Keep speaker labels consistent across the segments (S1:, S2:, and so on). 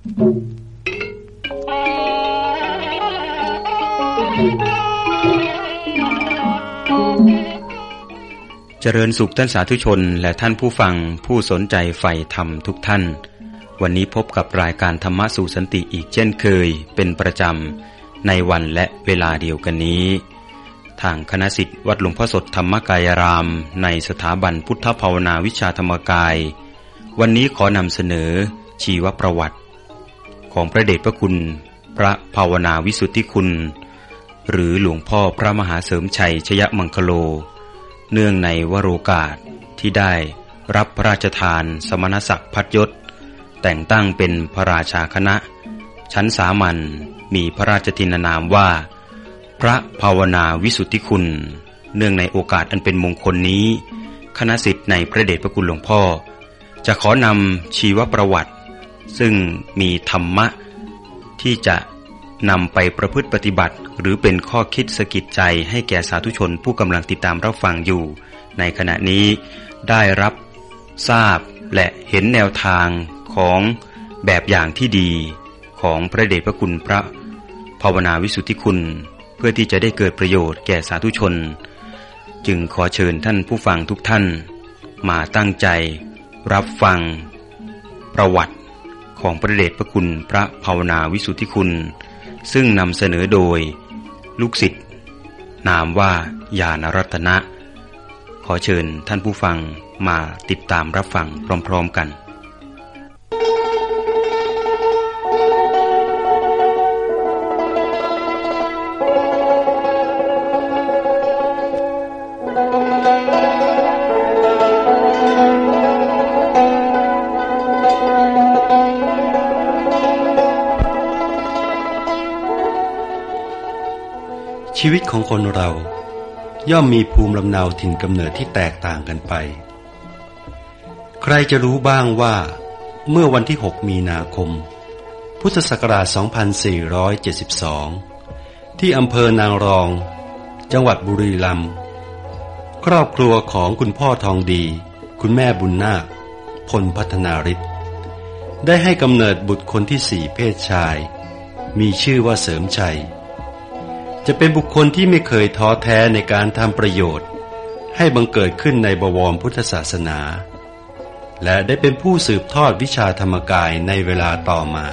S1: เจริญสุขท่านสาธุชนและท่านผู้ฟังผู้สนใจใฝ่ธรรมทุกท่าน วันนี้พบกับรายการธรรมะสู่สันติอีกเช่นเคย เป็นประจำ ในวันและเวลาเดียวกันนี้ ทางคณะสิทธิ์วัดหลวงพ่อสดธรรมกายราม ในสถาบันพุทธภาวนาวิชาธรรมกาย วันนี้ขอนำเสนอชีวประวัติ ของพระเดชพระคุณ พระภาวนาวิสุทธิคุณ หรือหลวงพ่อพระมหาเสริมชัยชยมังคโล เนื่องในวโรกาสที่ได้รับพระราชทานสมณศักดิ์พัดยศ แต่งตั้งเป็นพระราชาคณะ ชั้นสามัญมีพระราชทินานามว่า พระภาวนาวิสุทธิคุณ เนื่องในโอกาสอันเป็นมงคลนี้ คณะสิทธิ์ในพระเดชพระคุณหลวงพ่อ จะขอนำชีวประวัติ ซึ่งมีธรรมะ ที่จะนำไปประพฤติปฏิบัติ หรือเป็นข้อคิดสกิดใจให้แก่สาธุชนผู้กำลังติดตามรับฟังอยู่ ในขณะนี้ได้รับทราบและเห็นแนวทางของแบบอย่างที่ดีของพระเดชพระคุณพระภาวนาวิสุทธิคุณ เพื่อที่จะได้เกิดประโยชน์แก่สาธุชน จึงขอเชิญท่านผู้ฟังทุกท่าน มาตั้งใจรับฟัง ประวัติ ของพระเดชพระคุณพระภาวนาวิสุทธิคุณ ซึ่งนำเสนอโดย ลูกศิษย์นามว่าญาณรัตนะ ขอเชิญท่านผู้ฟังมาติดตามรับฟังพร้อม ๆกัน
S2: ชีวิตของคนเรา ย่อมมีภูมิลำเนาถิ่นกำเนิดที่แตกต่างกันไป ใครจะรู้บ้างว่า เมื่อวันที่ 6 มีนาคม พุทธศักราช 2472 ที่อำเภอนางรอง จังหวัดบุรีรัมย์ครอบครัวของคุณพ่อทองดี คุณแม่บุญนาคพลพัฒนาริศได้ให้กำเนิดบุตรคนที่สี่เพศชาย มีชื่อว่าเสริมชัย จะเป็นบุคคลที่ไม่เคยท้อแท้ในการทำประโยชน์ ให้บังเกิดขึ้นในบวรพุทธศาสนา และได้เป็นผู้สืบทอดวิชาธรรมกายในเวลาต่อมา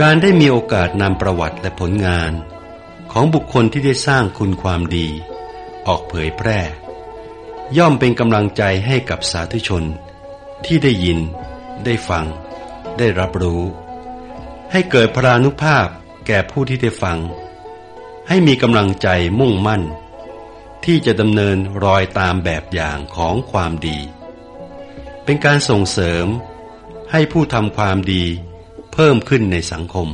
S2: การได้มีโอกาสนำประวัติและผลงาน ของบุคคลที่ได้สร้างคุณความดี ออกเผยแพร่ ย่อมเป็นกำลังใจให้กับสาธุชน ที่ได้ยิน ได้ฟัง ได้รับรู้ ให้เกิดพรานุภาพแก่ผู้ที่ได้ฟัง ให้มีกำลังใจมุ่งมั่น ที่จะดำเนินรอยตามแบบอย่างของความดี เป็นการส่งเสริมให้ผู้ทำความดีเพิ่มขึ้นในสังคม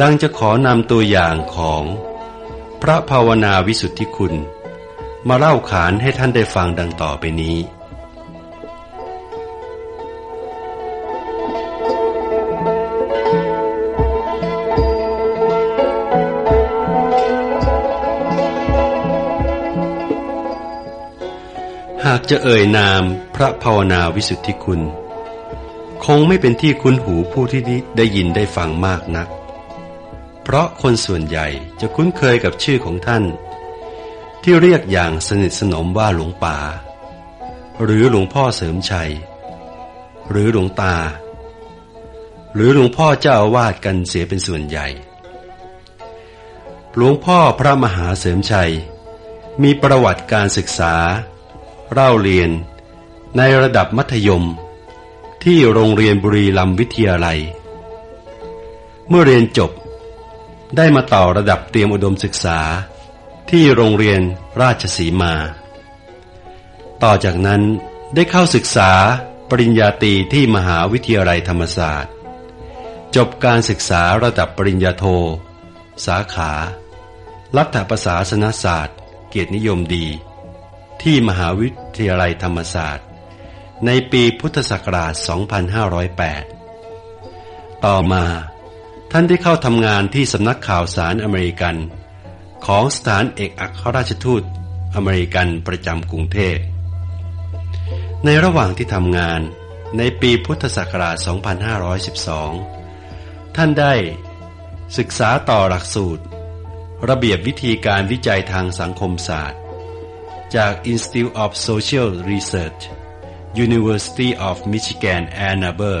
S2: ดังจะขอนำตัวอย่างของ พระภาวนาวิสุทธิคุณ มาเล่าขานให้ท่านได้ฟังดังต่อไปนี้ หากจะเอ่ยนามพระภาวนาวิสุทธิคุณ คงไม่เป็นที่คุ้นหูผู้ที่ได้ยินได้ฟังมากนัก เพราะคนส่วนใหญ่จะคุ้นเคยกับชื่อของท่าน ที่เรียกอย่างสนิทสนมว่าหลวงป่า หรือหลวงพ่อเสริมชัย หรือหลวงตา หรือหลวงพ่อเจ้าอาวาสกันเสียเป็นส่วนใหญ่ หลวงพ่อพระมหาเสริมชัย มีประวัติการศึกษา เล่าเรียน ในระดับมัธยม ที่โรงเรียนบุรีรัมย์วิทยาลัย เมื่อเรียนจบ ได้มาต่อระดับเตรียมอุดมศึกษาที่โรงเรียนราชสีมา ต่อจากนั้นได้เข้าศึกษาปริญญาตรีที่มหาวิทยาลัยธรรมศาสตร์ จบการศึกษาระดับปริญญาโท สาขา รัฐประศาสนศาสตร์ เกียรตินิยมดี ที่มหาวิทยาลัยธรรมศาสตร์ ในปีพุทธศักราช 2508 ต่อมา ท่านได้เข้าทำงานที่สำนักข่าวสารอเมริกัน ของสถานเอกอัครราชทูตอเมริกันประจำกรุงเทพ ในระหว่างที่ทำงานในปีพุทธศักราช 2512 ท่านได้ศึกษาต่อหลักสูตร ระเบียบวิธีการวิจัยทางสังคมศาสตร์ จาก Institute of Social Research University of Michigan Ann Arbor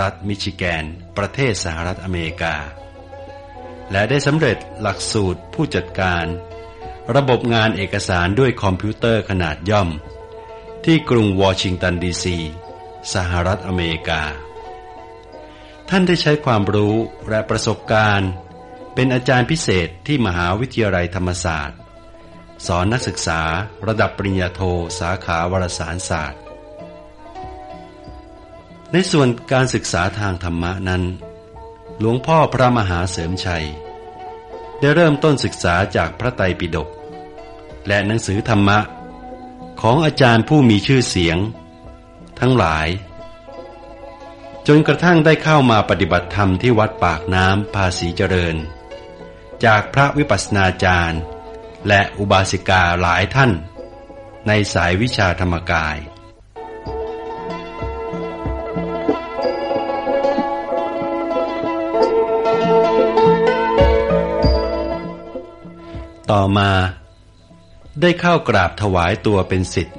S2: รัฐมิชิแกน ประเทศสหรัฐอเมริกา และได้สำเร็จหลักสูตรผู้จัดการ ระบบงานเอกสารด้วยคอมพิวเตอร์ขนาดย่อม ที่กรุงวอชิงตันดีซีสหรัฐอเมริกา ท่านได้ใช้ความรู้และประสบการณ์ เป็นอาจารย์พิเศษที่มหาวิทยาลัยธรรมศาสตร์ สอนนักศึกษาระดับปริญญาโทสาขาวารสารศาสตร์ ในส่วนการศึกษาทางธรรมะนั้น หลวงพ่อพระมหาเสริมชัย ได้เริ่มต้นศึกษาจากพระไตรปิฎกและหนังสือธรรมะ ของอาจารย์ผู้มีชื่อเสียง ทั้งหลาย จนกระทั่งได้เข้ามาปฏิบัติธรรมที่วัดปากน้ำภาษีเจริญ จากพระวิปัสสนาจารย์ และอุบาสิกาหลายท่าน ในสายวิชาธรรมกาย ต่อมาได้เข้ากราบถวายตัวเป็นสิทธิ์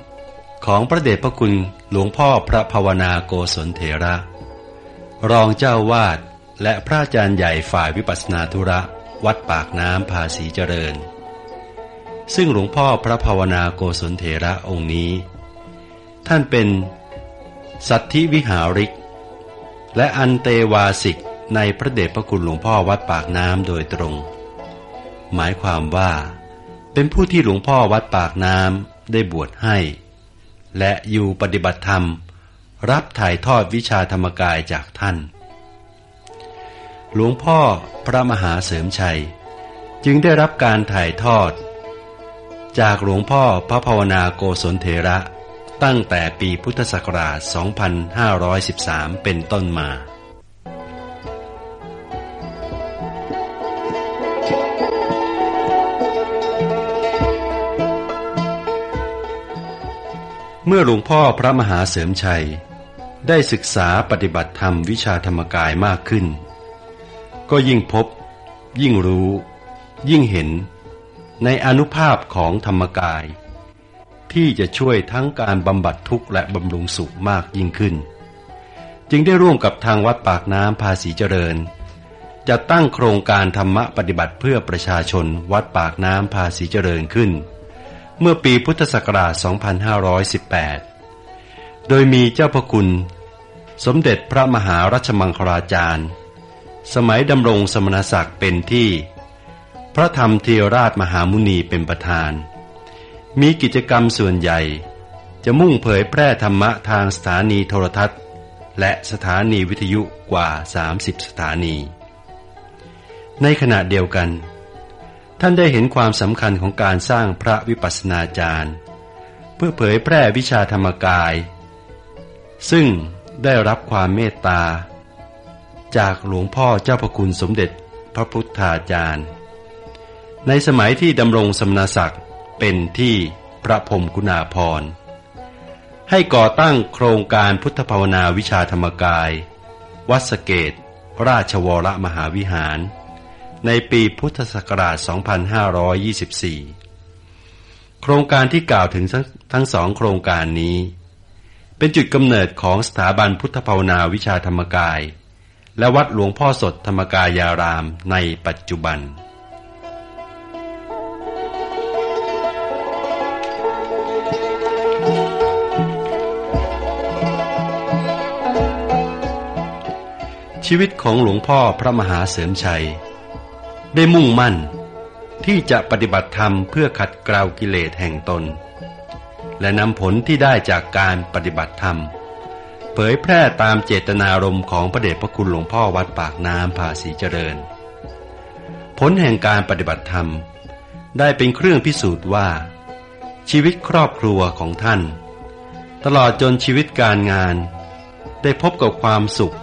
S2: ของพระเดชพระคุณหลวงพ่อพระภาวนาโกศลเถระ รองเจ้าวาดและพระอาจารย์ใหญ่ฝ่ายวิปัสนาธุระ วัดปากน้ำภาษีเจริญ ซึ่งหลวงพ่อพระภาวนาโกศลเถระองค์นี้ ท่านเป็นสัตธิวิหาริก และอันเตวาสิกในพระเดชพระคุณหลวงพ่อวัดปากน้ำโดยตรง หมายความว่า เป็นผู้ที่หลวงพ่อวัดปากน้ำได้บวชให้ และอยู่ปฏิบัติธรรม รับถ่ายทอดวิชาธรรมกายจากท่าน หลวงพ่อพระมหาเสริมชัย จึงได้รับการถ่ายทอด จากหลวงพ่อพระภาวนาโกศลเถระตั้งแต่ปีพุทธศักราช 2513 เป็นต้นมา เมื่อหลวงพ่อพระมหาเสริมชัย ได้ศึกษาปฏิบัติธรรมวิชาธรรมกายมากขึ้น ก็ยิ่งพบ ยิ่งรู้ ยิ่งเห็น ในอนุภาพของธรรมกาย ที่จะช่วยทั้งการบำบัดทุกข์และบำรุงสุขมากยิ่งขึ้น จึงได้ร่วมกับทางวัดปากน้ำภาษีเจริญจะตั้งโครงการธรรมะปฏิบัติเพื่อประชาชนวัดปากน้ำภาษีเจริญขึ้น เมื่อปีพุทธศักราช 2518 โดยมีเจ้าพระคุณ สมเด็จพระมหารัชมังคลาจารย์ สมัยดำรงสมณศักดิ์เป็นที่ พระธรรมเทวราชมหามุนีเป็นประธาน มีกิจกรรมส่วนใหญ่ จะมุ่งเผยแพร่ธรรมะทางสถานีโทรทัศน์ และสถานีวิทยุกว่า 30 สถานี ในขณะเดียวกัน ท่านได้เห็นความสำคัญของการสร้างพระวิปัสสนาจารย์ เพื่อเผยแพร่วิชาธรรมกาย ซึ่งได้รับความเมตตา จากหลวงพ่อเจ้าพระคุณสมเด็จพระพุทธาจารย์ ในสมัยที่ดำรงสมณศักดิ์เป็นที่พระพรมกุณาพร ให้ก่อตั้งโครงการพุทธภาวนาวิชาธรรมกาย วัดสเกต ราชวรมหาวิหาร ในปีพุทธศักราช 2524 โครงการที่กล่าวถึงทั้งสองโครงการนี้ เป็นจุดกำเนิดของสถาบันพุทธภาวนาวิชาธรรมกาย และวัดหลวงพ่อสดธรรมกายารามในปัจจุบันชีวิตของหลวงพ่อพระมหาเสริมชัย ได้มุ่งมั่น ที่จะปฏิบัติธรรมเพื่อขัดเกลากิเลสแห่งตน และนำผลที่ได้จากการปฏิบัติธรรม เผยแพร่ตามเจตนารมณ์ของพระเดชพระคุณหลวงพ่อวัดปากน้ำภาษีเจริญ ผลแห่งการปฏิบัติธรรม ได้เป็นเครื่องพิสูจน์ว่า ชีวิตครอบครัวของท่าน ตลอดจนชีวิตการงาน ได้พบกับความสุข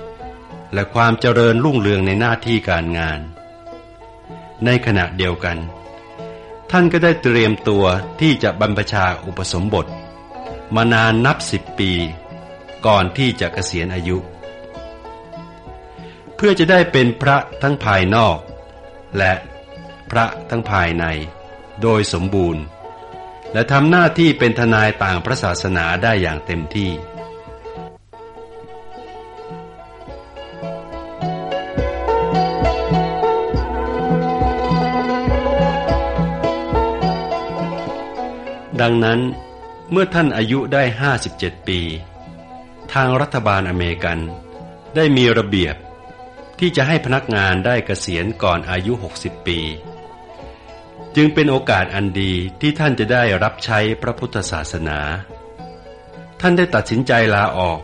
S2: และความเจริญรุ่งเรืองในหน้าที่การงาน ในขณะเดียวกัน ท่านก็ได้เตรียมตัวที่จะบรรพชาอุปสมบท มานานนับสิบปี ก่อนที่จะเกษียณอายุ เพื่อจะได้เป็นพระทั้งภายนอก และพระทั้งภายใน โดยสมบูรณ์ และทำหน้าที่เป็นทนายต่างพระศาสนาได้อย่างเต็มที่ ดังนั้นเมื่อท่านอายุได้ 57 ปี ทางรัฐบาลอเมริกัน ได้มีระเบียบที่จะให้พนักงานได้เกษียณก่อนอายุ 60 ปี จึงเป็นโอกาสอันดีที่ท่านจะได้รับใช้พระพุทธศาสนา ท่านได้ตัดสินใจลาออก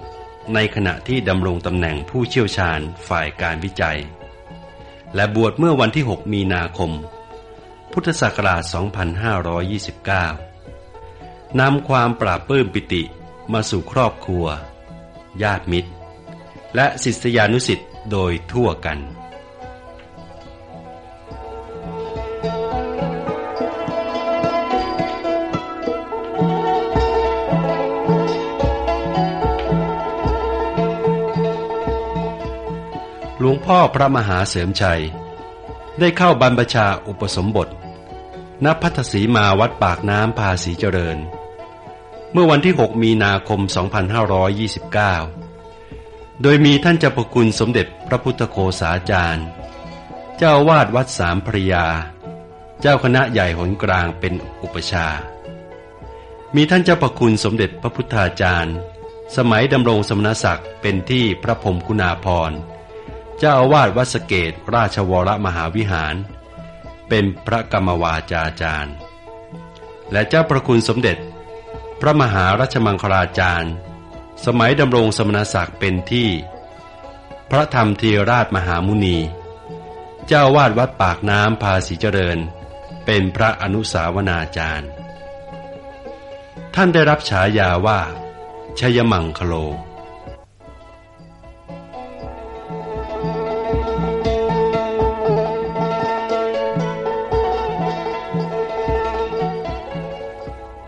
S2: ในขณะที่ดำรงตำแหน่งผู้เชี่ยวชาญฝ่ายการวิจัย และบวชเมื่อวันที่ 6 มีนาคม พุทธศักราช 2529 นำความปราบปื้มปิติมาสู่ครอบครัว ญาติมิตร และศิษยานุสิ์โดยทั่วกันหลวงพ่อพระมหาเสริมชัย ได้เข้าบรรพชาอุปสมบทณพัทศีมาวัดปากน้ำภาษีเจริญ เมื่อวันที่ 6 มีนาคม 2529 โดยมีท่านเจ้าประคุณสมเด็จพระพุทธโคสาจารย์ เจ้าวาดวัดสามพระยา เจ้าคณะใหญ่หนกลางเป็นอุปชา มีท่านเจ้าประคุณสมเด็จพระพุทธาจารย์ สมัยดำรงสมณศักดิ์เป็นที่พระพรมคุณาพร เจ้าอาวาสวัดสเกตราชวรมหาวิหาร เป็นพระกรรมวาจาจารย์ และเจ้าประคุณสมเด็จ พระมหารัชมังคลาจารย์ สมัยดำรงสมณศักดิ์เป็นที่ พระธรรมทีราชมหามุนี เจ้าวาดวัดปากน้ำภาษีเจริญ เป็นพระอนุสาวนาจารย์ ท่านได้รับฉายาว่าชยมังคโล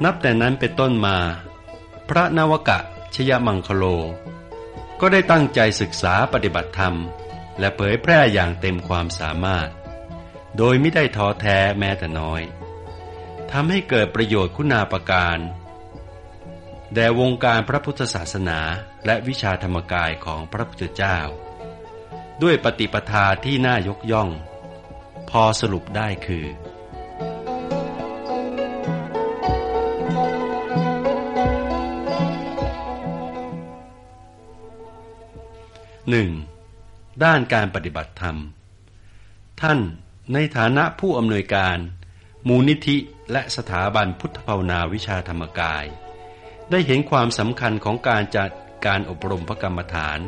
S2: นับแต่นั้นเป็นต้นมา พระนวกะชยมังคโล ก็ได้ตั้งใจศึกษาปฏิบัติธรรม และเผยแพร่อย่างเต็มความสามารถ โดยไม่ได้ท้อแท้แม้แต่น้อยทำให้เกิดประโยชน์คุณาประการแด่วงการพระพุทธศาสนาและวิชาธรรมกายของพระพุทธเจ้า ด้วยปฏิปทาที่น่ายกย่อง พอสรุปได้คือ หนึ่งด้านการปฏิบัติธรรม ท่านในฐานะผู้อำนวยการ มูลนิธิและสถาบันพุทธภาวนาวิชาธรรมกาย ได้เห็นความสำคัญของการจัดการอบรมพระกรรมฐาน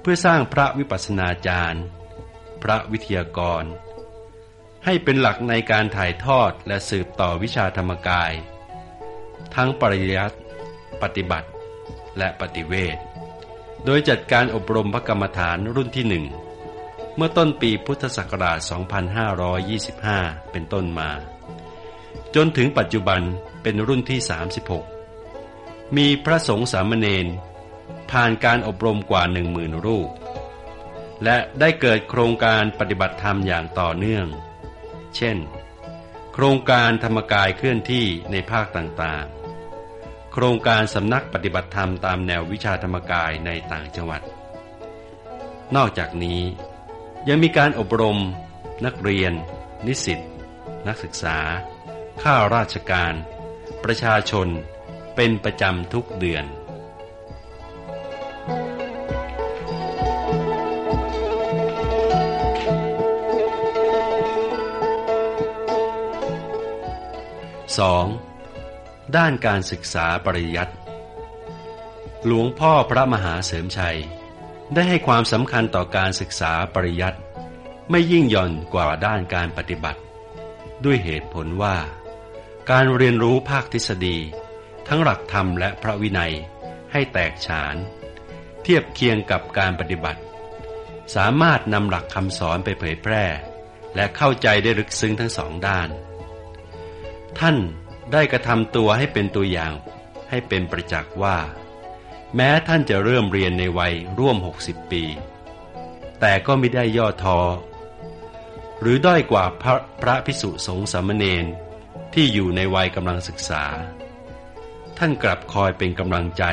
S2: เพื่อสร้างพระวิปัสสนาจารย์ พระวิทยากร ให้เป็นหลักในการถ่ายทอดและสืบต่อวิชาธรรมกาย ทั้งปริยัติปฏิบัติ และปฏิเวท โดยจัดการอบรมพระกรรมฐานรุ่นที่หนึ่ง เมื่อต้นปีพุทธศักราช 2525 เป็นต้นมา จนถึงปัจจุบันเป็นรุ่นที่ 36 มีพระสงฆ์สามเณรผ่านการอบรมกว่าหนึ่งหมื่นรูป และได้เกิดโครงการปฏิบัติธรรมอย่างต่อเนื่อง เช่น โครงการธรรมกายเคลื่อนที่ในภาคต่างๆ โครงการสำนักปฏิบัติธรรมตามแนววิชาธรรมกายในต่างจังหวัด นอกจากนี้ยังมีการอบรม นักเรียน นิสิต นักศึกษา ข้าราชการ ประชาชน เป็นประจำทุกเดือนสอง ด้านการศึกษาปริยัติหลวงพ่อพระมหาเสริมชัย ได้ให้ความสำคัญต่อการศึกษาปริยัติไม่ยิ่งย่อนกว่าด้านการปฏิบัติ ด้วยเหตุผลว่า การเรียนรู้ภาคทฤษฎี ทั้งหลักธรรมและพระวินัยให้แตกฉาน เทียบเคียงกับการปฏิบัติ สามารถนำหลักคำสอนไปเผยแพร่ และเข้าใจได้ลึกซึ้งทั้งสองด้าน ท่าน ได้กระทำตัวให้เป็นตัวอย่าง ให้เป็นประจักษ์ว่า แม้ท่านจะเริ่มเรียนในวัยร่วม 60 ปี แต่ก็ไม่ได้ย่อท้อหรือด้อยกว่าพระพระพิสุสงฆ์สามเณรที่อยู่ในวัยกำลังศึกษา ท่านกลับคอยเป็นกำลังใจ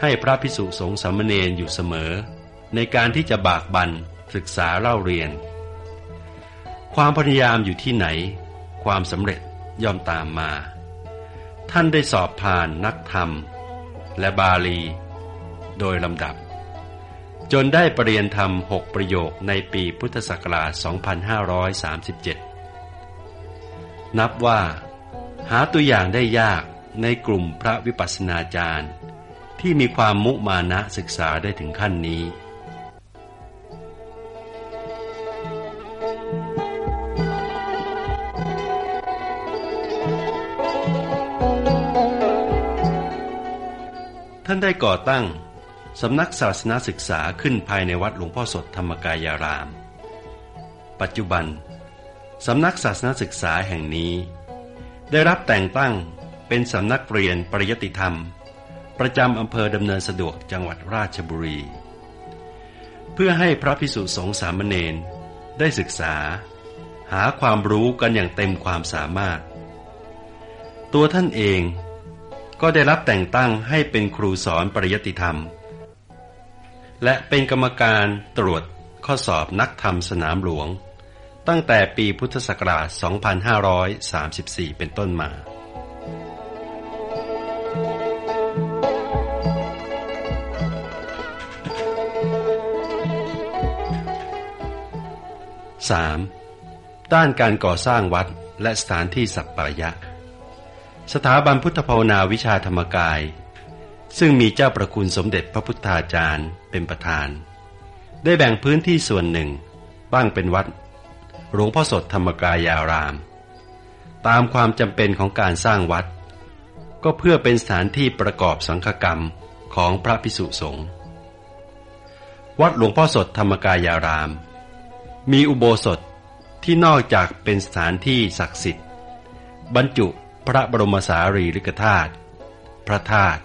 S2: ให้พระพิสุสงฆ์สามเณรอยู่เสมอ ในการที่จะบากบันศึกษาเล่าเรียน ความพยายามอยู่ที่ไหน ความสำเร็จ ย่อมตามมา ท่านได้สอบผ่านนักธรรม และบาลี โดยลำดับ จนได้ปรริยนธรรมหกประโยคในปีพุทธศักราช 2537 นับว่า หาตัวอย่างได้ยากในกลุ่มพระวิปัสสนาจารย์ ที่มีความมุมานะศึกษาได้ถึงขั้นนี้ ท่านได้ก่อตั้งสำนักศาสนาศึกษาขึ้นภายในวัดหลวงพ่อสดธรรมกายาราม ปัจจุบัน สำนักศาสนาศึกษาแห่งนี้ ได้รับแต่งตั้งเป็นสำนักเรียนปริยติธรรม ประจำอำเภอดำเนินสะดวกจังหวัดราชบุรี เพื่อให้พระพิสุสงฆ์สามเณรได้ศึกษา หาความรู้กันอย่างเต็มความสามารถ ตัวท่านเอง ก็ได้รับแต่งตั้งให้เป็นครูสอนปริยติธรรม และเป็นกรรมการตรวจข้อสอบนักธรรมสนามหลวง ตั้งแต่ปีพุทธศักราช 2534 เป็นต้นมา 3. ด้านการก่อสร้างวัดและสถานที่สัปปายะ สถาบันพุทธภาวนาวิชาธรรมกาย ซึ่งมีเจ้าประคุณสมเด็จพระพุทธาจารย์เป็นประธาน ได้แบ่งพื้นที่ส่วนหนึ่ง บ้างเป็นวัด หลวงพ่อสดธรรมกายาราม ตามความจำเป็นของการสร้างวัด ก็เพื่อเป็นสถานที่ประกอบสังฆกรรมของพระพิสุสงฆ์วัดหลวงพ่อสดธรรมกายาราม มีอุโบสถที่นอกจากเป็นสถานที่ศักดิ์สิทธิ์ บรรจุ พระบรมสารีริกธาตุพระธาตุ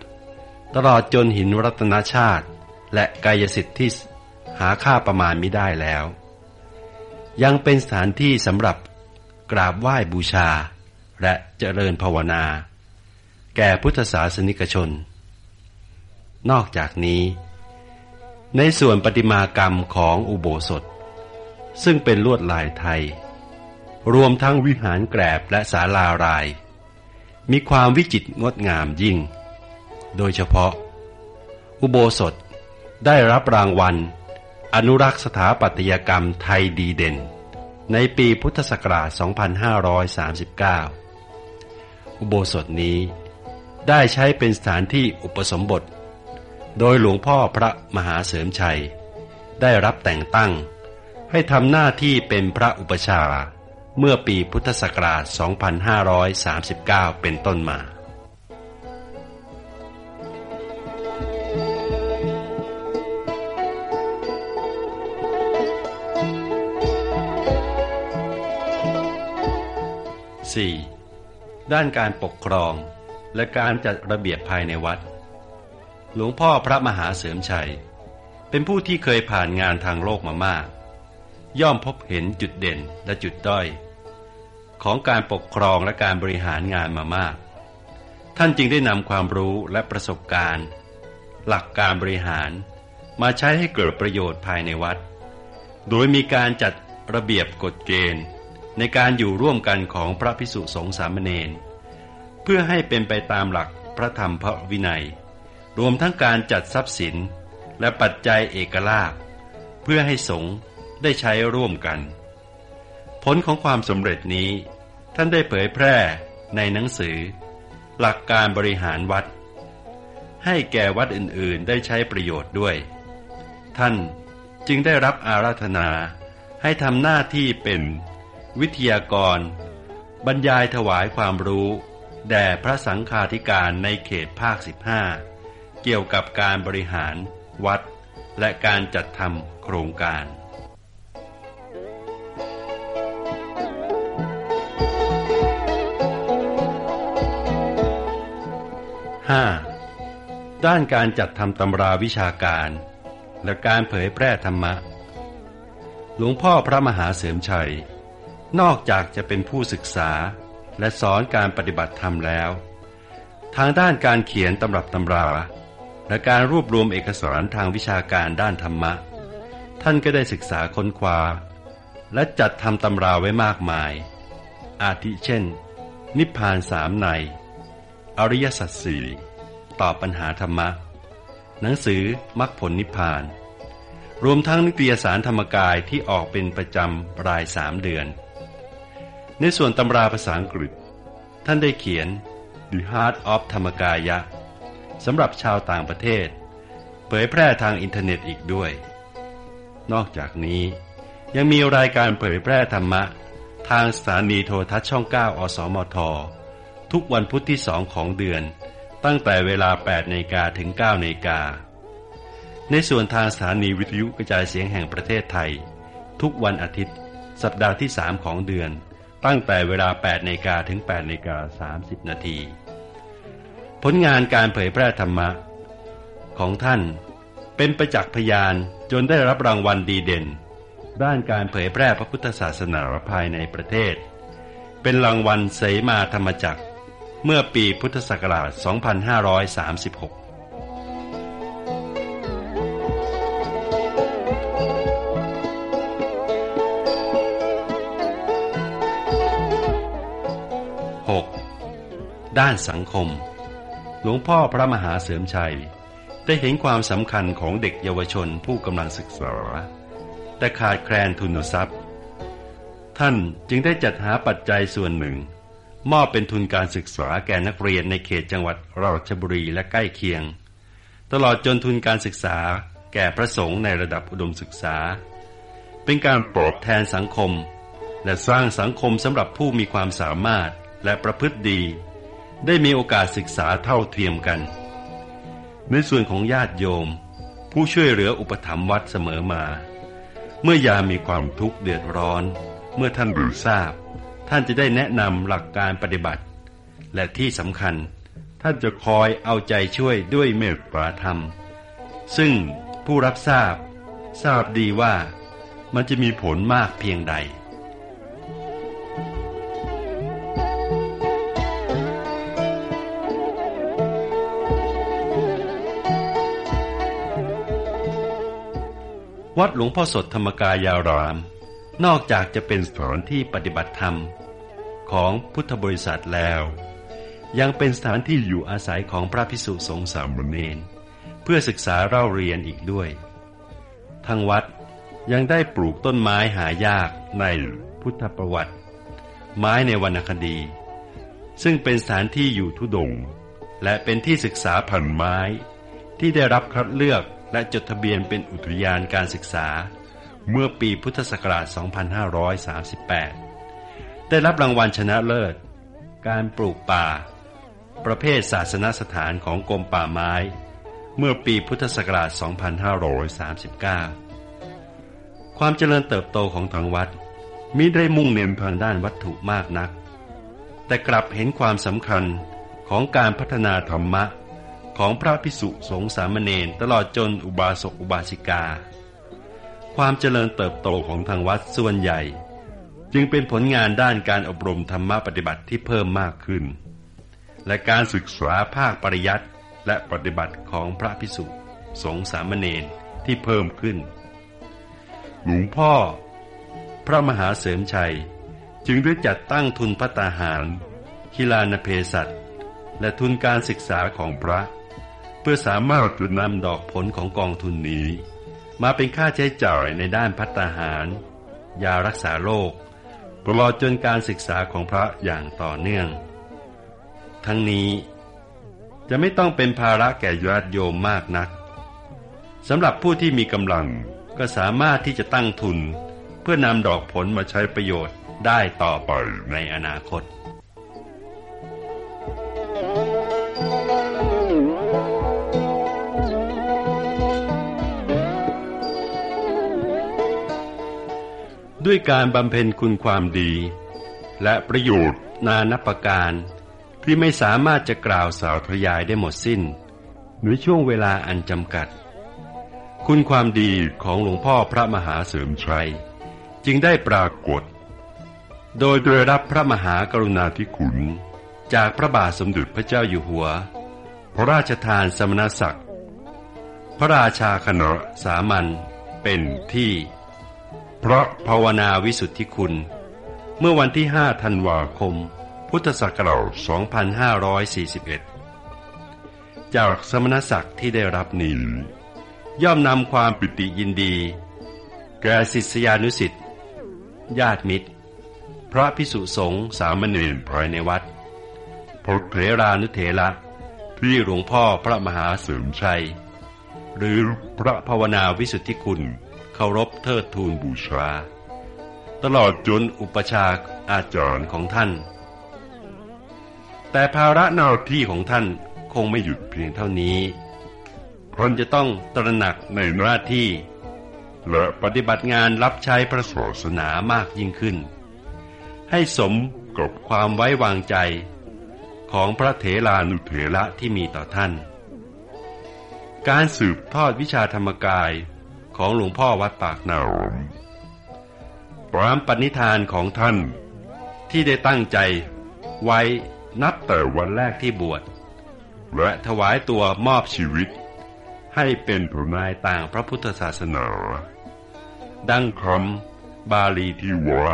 S2: ตลอดจนหินรัตนชาติ และกายสิทธิ์ที่หาค่าประมาณไม่ได้แล้ว ยังเป็นสถานที่สำหรับกราบไหว้บูชา และเจริญภาวนา แก่พุทธศาสนิกชน นอกจากนี้ ในส่วนปฏิมากรรมของอุโบสถ ซึ่งเป็นลวดลายไทย รวมทั้งวิหารแกรบและศาลาราย มีความวิจิตรงดงามยิ่ง โดยเฉพาะ อุโบสถได้รับรางวัล อนุรักษ์สถาปัตยกรรมไทยดีเด่น ในปีพุทธศักราช 2539 อุโบสถนี้ได้ใช้เป็นสถานที่อุปสมบท โดยหลวงพ่อพระมหาเสริมชัย ได้รับแต่งตั้งให้ทำหน้าที่เป็นพระอุปชา เมื่อปีพุทธศักราช 2539 เป็นต้นมา 4. ด้านการปกครองและการจัดระเบียบภายในวัด หลวงพ่อพระมหาเสริมชัย เป็นผู้ที่เคยผ่านงานทางโลกมามาก ย่อมพบเห็นจุดเด่นและจุดด้อย ของการปกครองและการบริหารงานมามาก ท่านจึงได้นำความรู้และประสบการณ์ หลักการบริหาร มาใช้ให้เกิดประโยชน์ภายในวัด โดยมีการจัดระเบียบกฎเกณฑ์ ในการอยู่ร่วมกันของพระพิสุสงฆ์สามเณรเพื่อให้เป็นไปตามหลักพระธรรมพระวินัย รวมทั้งการจัดทรัพย์สินและปัจจัยเอกลาภเพื่อให้สงฆ์ได้ใช้ร่วมกัน ผลของความสำเร็จนี้ ท่านได้เผยแพร่ในหนังสือ หลักการบริหารวัด ให้แก่วัดอื่นๆ ได้ใช้ประโยชน์ด้วย ท่านจึงได้รับอาราธนาให้ทำหน้าที่เป็นวิทยากร บรรยายถวายความรู้ แด่พระสังฆาธิการในเขตภาค 15 เกี่ยวกับการบริหารวัด และการจัดทำโครงการ 5. ด้านการจัดทำตำราวิชาการ และการเผยแพร่ธรรมะ หลวงพ่อพระมหาเสริมชัย นอกจากจะเป็นผู้ศึกษาและสอนการปฏิบัติธรรมแล้ว ทางด้านการเขียนตำรับตำรา และการรวบรวมเอกสารทางวิชาการด้านธรรมะ ท่านก็ได้ศึกษาค้นคว้า และจัดทำตำราไว้มากมาย อาทิเช่น นิพพานสามใน อริยสัจสี่ตอบปัญหาธรรมะ หนังสือมรรคผลนิพพาน รวมทั้งนิตยสารธรรมกายที่ออกเป็นประจำรายสามเดือน ในส่วนตำราภาษาอังกฤษ ท่านได้เขียน The Heart of ธรรมกายะสำหรับชาวต่างประเทศ เผยแพร่ทางอินเทอร์เน็ตอีกด้วย นอกจากนี้ยังมีรายการเผยแพร่ธรรมะ ทางสถานีโทรทัศน์ช่อง 9 อสมท ทุกวันพุธที่สองของเดือน ตั้งแต่เวลา8นาฬิกาถึง9นาฬิกา ในส่วนทางสถานีวิทยุกระจายเสียงแห่งประเทศไทย ทุกวันอาทิตย์ สัปดาห์ที่ 3 ของเดือน ตั้งแต่เวลา8นาฬิกาถึง8นาฬิกา30 นาที ผลงานการเผยแพร่ธรรมะ ของท่านเป็นประจักษ์พยานจนได้รับรางวัลดีเด่น ด้านการเผยแพร่พระพุทธศาสนาภายในประเทศ เป็นรางวัลเสมาธรรมจักร เมื่อปีพุทธศักราช 2536ด้านสังคม หลวงพ่อพระมหาเสริมชัย ได้เห็นความสำคัญของเด็กเยาวชนผู้กำลังศึกษา แต่ขาดแคลนทุนทรัพย์ ท่านจึงได้จัดหาปัจจัยส่วนหนึ่ง มอบเป็นทุนการศึกษาแก่นักเรียนในเขตจังหวัดราชบุรีและใกล้เคียง ตลอดจนทุนการศึกษาแก่พระสงฆ์ในระดับอุดมศึกษา เป็นการตอบแทนสังคม และสร้างสังคมสำหรับผู้มีความสามารถและประพฤติดี ได้มีโอกาสศึกษาเท่าเทียมกัน ในส่วนของญาติโยม ผู้ช่วยเหลืออุปถัมภ์วัดเสมอมา เมื่อยามมีความทุกข์เดือดร้อน เมื่อท่านรู้ทราบ ท่านจะได้แนะนำหลักการปฏิบัติ และที่สำคัญ ท่านจะคอยเอาใจช่วยด้วยเมตตาธรรม ซึ่งผู้รับทราบทราบดีว่ามันจะมีผลมากเพียงใด วัดหลวงพ่อสดธรรมกายาราม นอกจากจะเป็นสถานที่ปฏิบัติธรรม ของพุทธบริษัทแล้ว ยังเป็นสถานที่อยู่อาศัยของพระพิสุสงฆ์สามเณรเพื่อศึกษาเล่าเรียนอีกด้วย ทางวัดยังได้ปลูกต้นไม้หายากในพุทธประวัติ ไม้ในวรรณคดี ซึ่งเป็นสถานที่อยู่ทุดง และเป็นที่ศึกษาพันธุ์ไม้ ที่ได้รับคัดเลือกและจดทะเบียนเป็นอุทยานการศึกษา เมื่อปีพุทธศักราช 2538 ได้รับรางวัลชนะเลิศ การปลูกป่า ประเภทศาสนสถานของกรมป่าไม้ เมื่อปีพุทธศักราช 2539 ความเจริญเติบโตของทางวัดมิได้มุ่งเน้นทางด้านวัตถุมากนัก แต่กลับเห็นความสำคัญของการพัฒนาธรรมะของพระพิสุสงฆ์สามเณรตลอดจนอุบาสกอุบาสิกา ความเจริญเติบโตของทางวัดส่วนใหญ่ จึงเป็นผลงานด้านการอบรมธรรมะปฏิบัติที่เพิ่มมากขึ้น และการศึกษาภาคปริยัติและปฏิบัติของพระพิสุสงฆ์สามเณรที่เพิ่มขึ้น หลวงพ่อ พระมหาเสริมชัย จึงได้จัดตั้งทุนพัตาหารกีฬานเพศัตและทุนการศึกษาของพระ เพื่อสามารถจุดนำดอกผลของกองทุนนี้ มาเป็นค่าใช้จ่ายในด้านพัตาหาร ยารักษาโรคตลอดจนการศึกษาของพระอย่างต่อเนื่อง ทั้งนี้จะไม่ต้องเป็นภาระแก่ญาติโยมมากนักสำหรับผู้ที่มีกำลังก็สามารถที่จะตั้งทุน เพื่อนำดอกผลมาใช้ประโยชน์ได้ต่อไปในอนาคต ด้วยการบำเพ็ญคุณความดี และประโยชน์นานับประการที่ไม่สามารถจะกล่าวสาวทยายได้หมดสิ้นในช่วงเวลาอันจำกัด คุณความดีของหลวงพ่อพระมหาเสริมชัย จึงได้ปรากฏ โดยได้รับพระมหากรุณาธิคุณ จากพระบาทสมเด็จพระเจ้าอยู่หัว พระราชทานสมณศักดิ์ พระราชาคณะสามัญเป็นที่ พระภาวนาวิสุทธิคุณ เมื่อวันที่5ธันวาคม พุทธศักราช2541 จากสมณศักดิ์ที่ได้รับนี้ย่อมนำความปิติยินดี แก่ศิษยานุสิทธิ์ญาติมิตร พระพิสุสงฆ์สามเณรภายในวัดพระเถรานุเถระที่หลวงพ่อพระมหาเสริมชัย หรือพระภาวนาวิสุทธิคุณ เคารพเทิดทูนบูชา ตลอดจนอุปชาอาจารย์ของท่าน แต่ภาระหน้าที่ของท่านคงไม่หยุดเพียงเท่านี้ท่านจะต้องตระหนักในหน้าที่ และปฏิบัติงานรับใช้พระศาสนามากยิ่งขึ้น ให้สมกับความไว้วางใจของพระเถรานุเถระที่มีต่อท่าน การสืบทอดวิชาธรรมกาย ของหลวงพ่อวัดปากน้ำตามปณิธานของท่านที่ได้ตั้งใจไว้นับแต่วันแรกที่บวชและถวายตัวมอบชีวิต ให้เป็นผู้นายต่างพระพุทธศาสนา ดังคำบาลีที่ว่า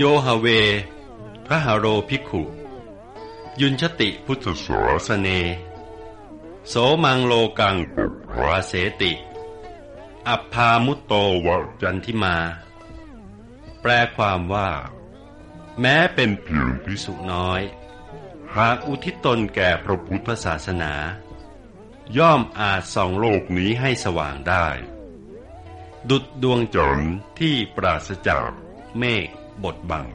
S2: โยฮาเว พระหาโรภิกขุ ยุนชติพุทธสวสเน โสมังโลกังราเสติ อัพพามุตโตวจันทิมา แปลความว่า แม้เป็นเพียงพิสุน้อย หากอุทิศตนแก่พระพุทธศาสนา ย่อมอาจส่องโลกนี้ให้สว่างได้ ดุดดวงจันทร์ที่ปราศจากเมฆ บทบัง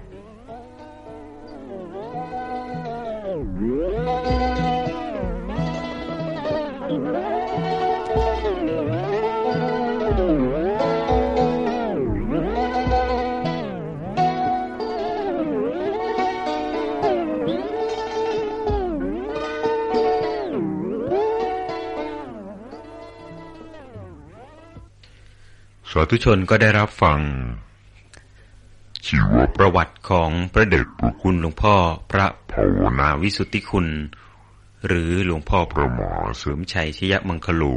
S1: สาธุชนก็ได้รับฟัง ชีวประวัติของพระเดชพระคุณหลวงพ่อพระภาวนาวิสุทธิคุณ หรือหลวงพ่อพระหมอเสริมชัยชยมังคลู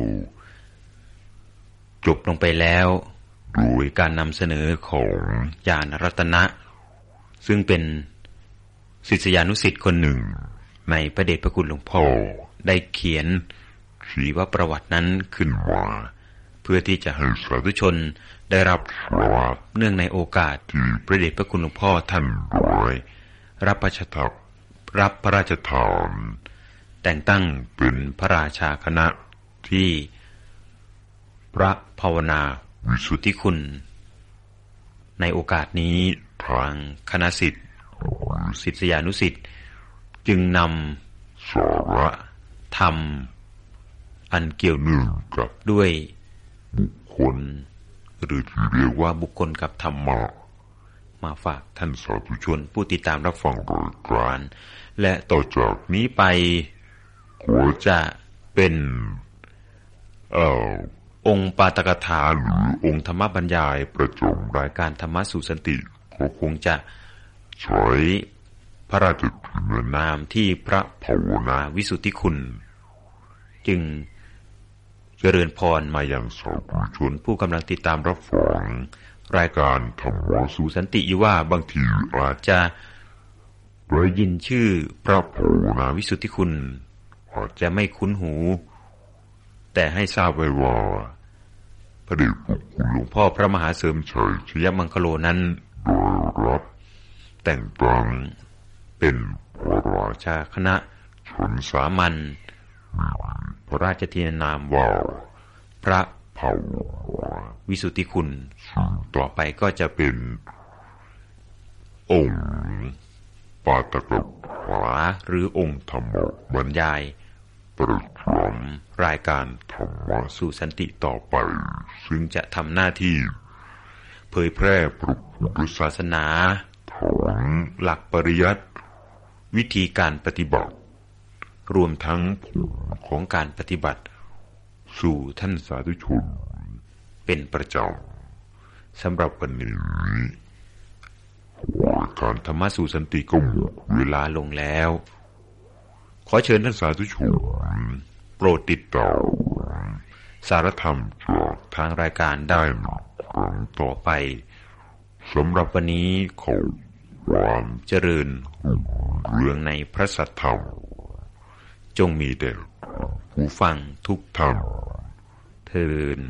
S1: จบลงไปแล้วโดยการนำเสนอของญาณรัตนะ ซึ่งเป็นศิษยานุสิทธิ์คนหนึ่ง ในพระเดชพระคุณหลวงพ่อได้เขียนชีวประวัตินั้นขึ้นมาเพื่อที่จะให้สาธุชน ได้รับประวัติเนื่องในโอกาสที่พระเดชพระคุณหลวงพ่อท่านโดยรับพระราชทานรับพระราชทานแต่งตั้งเป็นพระราชาคณะที่พระภาวนาวิสุทธิคุณ ในโอกาสนี้ทางคณะสิทธิศิษยานุสิทธิ์จึงนำสาระธรรมอันเกี่ยวเนื่องกับด้วยบุคคล หรือที่เรียกว่าบุคคลกับธรรมะมาฝากท่านสาธุชนผู้ติดตามรับฟังรายการและต่อจากนี้ไปก็จะเป็นเอ่อองค์ปาตกถาหรือองค์ธรรมบรรยายประจำรายการธรรมะสู่สันติก็คงจะใช้พระราชทานนามที่พระภาวนาวิสุทธิคุณ จึง เจริญพรมาอย่างสาธุชนผู้กำลังติดตามรับฟังรายการธรรมะสู่สันติอยู่ว่าบางทีอาจจะได้ยินชื่อพระภาวนาวิสุทธิคุณอาจจะไม่คุ้นหู แต่ให้ทราบไว้ว่าพระเดชพระคุณหลวงพ่อพระมหาเสริมชัยชยมังคโลนั้นโดยรับแต่งตั้งเป็นพระราชาคณะชนสามัญ พระราชทินนามว่าพระภาววิสุทธิคุณ ต่อไปก็จะเป็น องค์ปาตกะขวาหรือองค์ธรรมบรรยายประจำรายการธรรมะสู่สันติต่อไป ซึ่งจะทำหน้าที่ เผยแพร่พระพุทธศาสนาถึงหลักปริยัติวิธีการปฏิบัติ รวมทั้งผลของการปฏิบัติ สู่ท่านสาธุชน เป็นประจำสำหรับวันนี้การธรรมะสู่สันติก็หมดเวลาลงแล้ว ขอเชิญท่านสาธุชน โปรดติดต่อสารธรรมจากทางรายการได้ครั้งต่อไปสำหรับวันนี้ขอความเจริญเรื่องในพระสัทธรรม จงมีเดลหูฟังทุกท่านเทิน